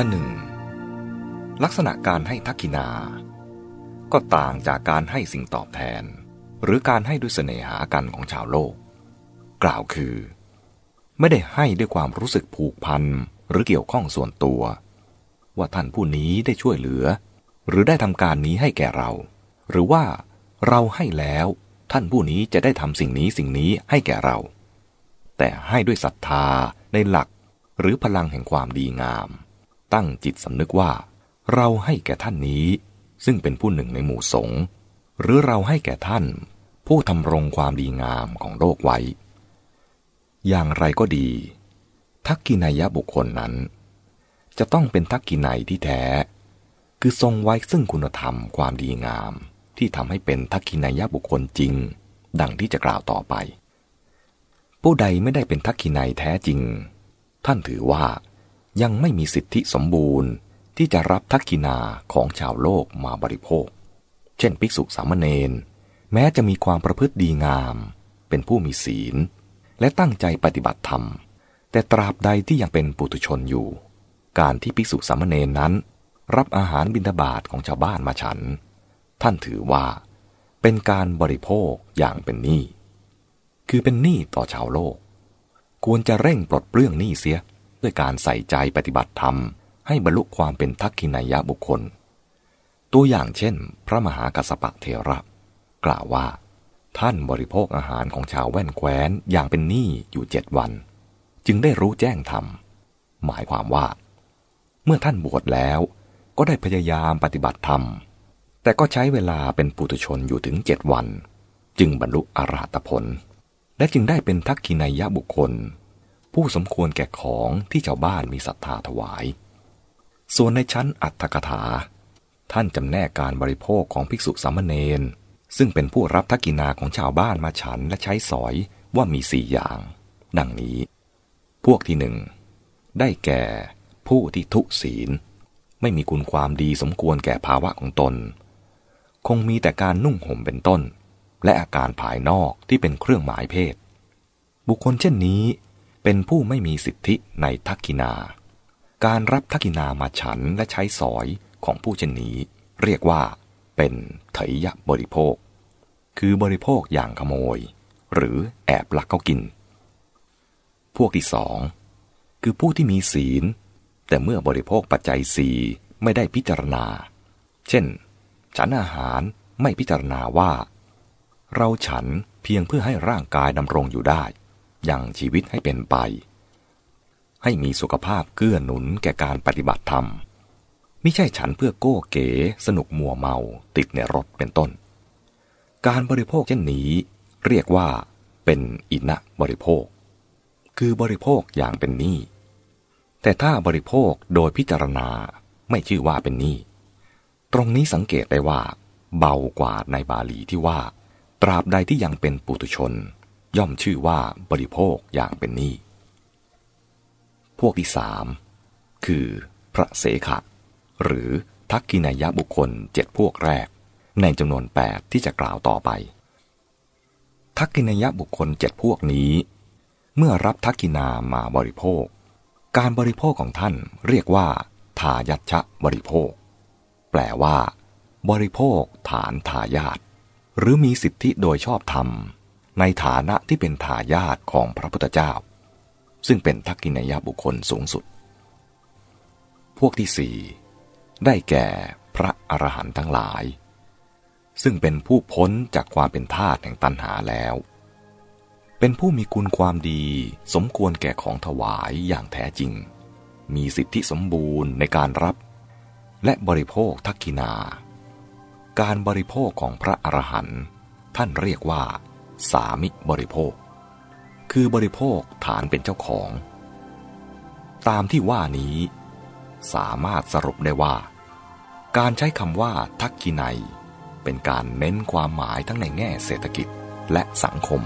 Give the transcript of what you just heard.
อันหนึ่ง ลักษณะการให้ทักกินา ก็ต่างจากการให้สิ่งตอบแทน หรือการให้ด้วยเสน่หากันของชาวโลก กล่าวคือ ไม่ได้ให้ด้วยความรู้สึกผูกพันหรือเกี่ยวข้องส่วนตัว ว่าท่านผู้นี้ได้ช่วยเหลือ หรือได้ทำการนี้ให้แก่เรา หรือว่าเราให้แล้วท่านผู้นี้จะได้ทำสิ่งนี้สิ่งนี้ให้แก่เรา แต่ให้ด้วยศรัทธาในหลักหรือพลังแห่งความดีงาม ตั้งจิตสำนึกว่า เราให้แก่ท่านนี้ ซึ่งเป็นผู้หนึ่งในหมู่สงฆ์หรือเราให้แก่ท่าน ผู้ทำรงความดีงามของโลกไว้ อย่างไรก็ดี ทักกินายะบุคคลนั้น จะต้องเป็นทักกินัยที่แท้ คือทรงไว้ซึ่งคุณธรรมความดีงาม ที่ทำให้เป็นทักกินายะบุคคลจริง ดังที่จะกล่าวต่อไป ผู้ใดไม่ได้เป็นทักกินัยแท้จริง ท่านถือว่า ยังไม่มีสิทธิสมบูรณ์ที่จะรับทักกินาของชาวโลกมาบริโภค เช่น ภิกษุสามเณรแม้จะมีความประพฤติดีงาม เป็นผู้มีศีล และตั้งใจปฏิบัติธรรม แต่ตราบใดที่ยังเป็นปุถุชนอยู่ การที่ภิกษุสามเณรนั้น รับอาหารบิณฑบาตของชาวบ้านมาฉัน ท่านถือว่า เป็นการบริโภคอย่างเป็นหนี้ คือเป็นหนี้ต่อชาวโลก ควรจะเร่งปลดเปลื้องหนี้เสีย ด้วยการใส่ใจปฏิบัติธรรม ให้บรรลุความเป็นทักขินายะบุคคล ตัวอย่างเช่น พระมหากัสปะเทระ กล่าวว่า ท่านบริโภคอาหารของชาวแว่นแคว้นอย่างเป็นหนี้อยู่เจ็ดวัน จึงได้รู้แจ้งธรรม หมายความว่า เมื่อท่านบวชแล้วก็ได้พยายามปฏิบัติธรรม แต่ก็ใช้เวลาเป็นปุถุชนอยู่ถึงเจ็ดวัน จึงบรรลุอรหัตผล และจึงได้เป็นทักขินายะบุคคล ผู้สมควรแก่ของที่ชาวบ้านมีศรัทธาถวาย ส่วนในชั้นอัตถกถา ท่านจำแนกการบริโภคของภิกษุสามเณรซึ่งเป็นผู้รับทักกินาของชาวบ้านมาฉันและใช้สอยว่ามีสี่อย่าง ดังนี้ พวกที่หนึ่งได้แก่ผู้ที่ทุศีล ไม่มีคุณความดีสมควรแก่ภาวะของตน คงมีแต่การนุ่งห่มเป็นต้น และอาการภายนอกที่เป็นเครื่องหมายเพศ บุคคลเช่นนี้ เป็นผู้ไม่มีสิทธิในทักกินา การรับทักกินามาฉันและใช้สอยของผู้เช่นนี้ เรียกว่า เป็นเถยะบริโภค คือบริโภคอย่างขโมย หรือแอบลักเขากิน พวกที่สองคือผู้ที่มีศีล แต่เมื่อบริโภคปัจจัยสีไม่ได้พิจารณา เช่น ฉันอาหารไม่พิจารณาว่า เราฉันเพียงเพื่อให้ร่างกายดำรงอยู่ได้ ยังชีวิตให้เป็นไป ให้มีสุขภาพเกื้อหนุนแก่การปฏิบัติธรรมไม่ใช่ฉันเพื่อโก้เก๋สนุกมัวเมาติดในรถเป็นต้น การบริโภคเช่นนี้เรียกว่าเป็นอินะบริโภค คือบริโภคอย่างเป็นหนี้แต่ถ้าบริโภคโดยพิจารณาไม่ชื่อว่าเป็นหนี้ตรงนี้สังเกตได้ว่า เบากว่าในบาลีที่ว่า ตราบใดที่ยังเป็นปุถุชน ย่อมชื่อว่าบริโภคอย่างเป็นนี้ พวกที่สามคือพระเสขะ หรือทักกินายบุคคลเจ็ดพวกแรก ในจำนวนแปดที่จะกล่าวต่อไป ทักกินายบุคคลเจ็ดพวกนี้ เมื่อรับทักกินามาบริโภค การบริโภคของท่านเรียกว่า ทายัชะบริโภค แปลว่า บริโภคฐานทายาทหรือมีสิทธิโดยชอบธรรม ในฐานะที่เป็นทายาทของพระพุทธเจ้า ซึ่งเป็นทักกินยบุคคลสูงสุด พวกที่สี่ได้แก่พระอรหันต์ทั้งหลาย ซึ่งเป็นผู้พ้นจากความเป็นทาสแห่งตัณหาแล้ว เป็นผู้มีคุณความดีสมควรแก่ของถวายอย่างแท้จริง มีสิทธิสมบูรณ์ในการรับ และบริโภคทักกินา การบริโภคของพระอรหันต์ท่านเรียกว่า สามิบริโภค คือบริโภคฐานเป็นเจ้าของ ตามที่ว่านี้ สามารถสรุปได้ว่า การใช้คำว่าทักกินัย เป็นการเน้นความหมายทั้งในแง่เศรษฐกิจและสังคม